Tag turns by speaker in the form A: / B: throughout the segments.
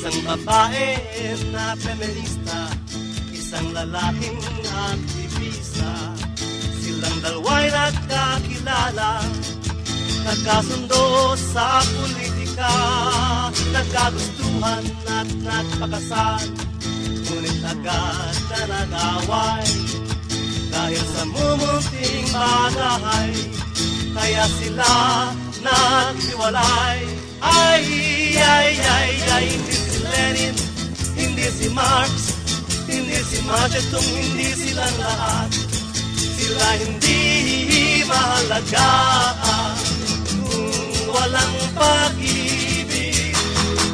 A: Isang babae na feminista Isang lalaking aktivista. Silang dalawa'y nagkakilala Nagkasundo sa politika. Nagkagustuhan at nagpakasal Ngunit agad na nag-away Dahil sa mumunting bagay Kaya sila naghiwalay. Ay, ay, Marx Hindi si Mao Zedong, hindi silang lahat Sila hindi mahalaga. Kung walang pag-ibig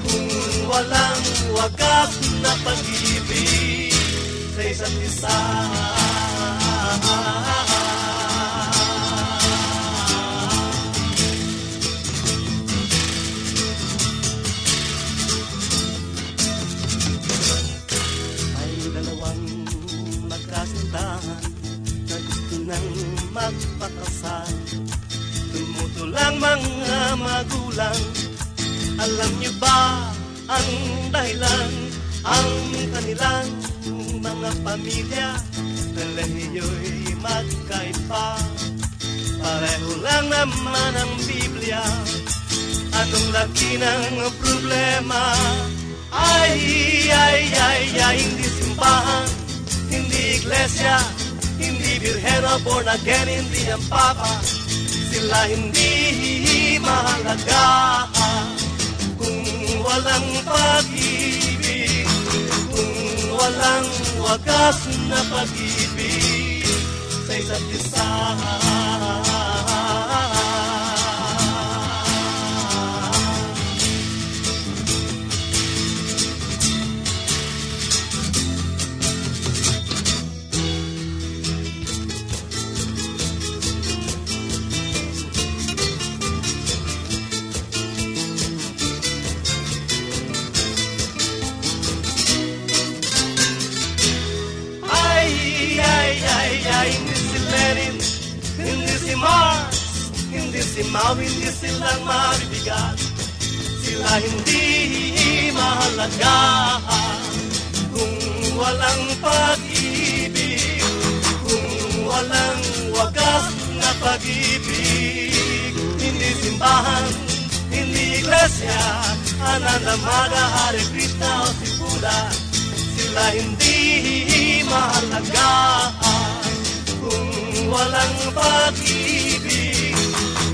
A: Kung walang wagas na pag-ibig Sa isa't isa nang magpakasal. Tumutulang mga magulang, alam niyo ba ang dahilan? Ang kanilang mga pamilya, relihiyo'y magkaiba. Pareho lang naman ang Biblia, anong laki ng problema? Ay, ay, ay, ay, hindi simbahan, hindi iglesia, hindi birhero, born again, hindi ang papa. Sila hindi mahalaga kung walang pag-ibig, kung walang wagas na pag-ibig sa isa't isa. Si hindi si Mao, hindi silang mabibigat. Sila hindi mahalaga kung walang pag-ibig, kung walang wagas na pag-ibig. Hindi simbahan, hindi iglesia, Anandamaga, Hare Krishna o si Buddha. Sila hindi mahalaga walang pag-ibig,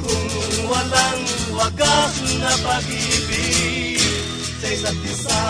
A: kung walang wagas na pag-ibig sa isa't isa.